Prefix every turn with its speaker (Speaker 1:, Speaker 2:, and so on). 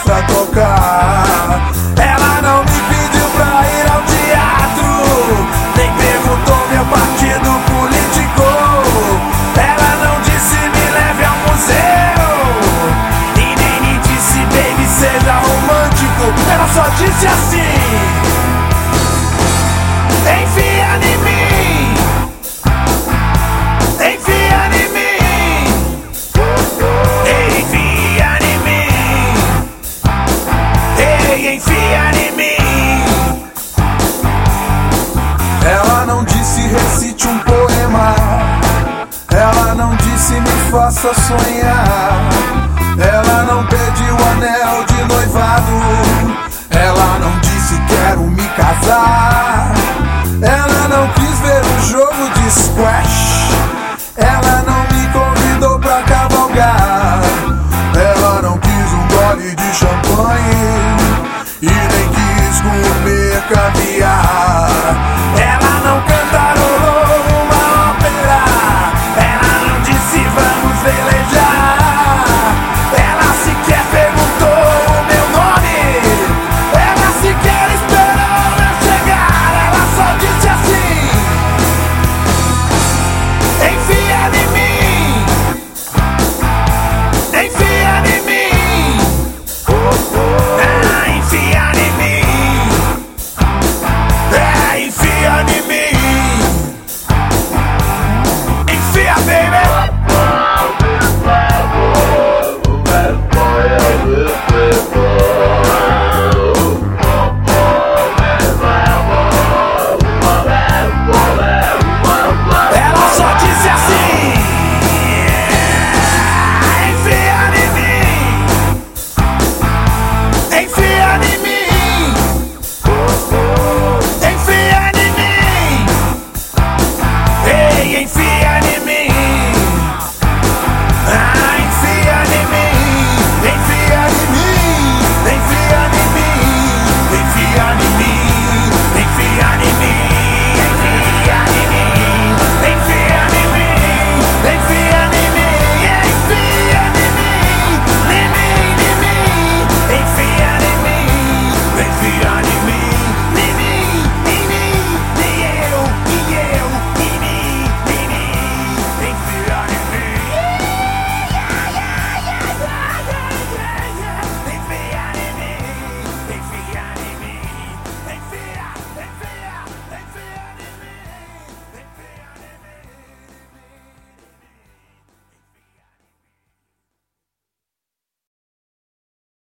Speaker 1: pra tocar. Ela não me pediu pra ir ao teatro, nem perguntou meu partido político. Ela não disse me leve ao museu, e nem me disse baby seja romântico. Ela só disse assim: Enfia ei, enfia em mim. Ela não disse recite um poema. Ela não disse me faça sonhar. Ela não pediu anel You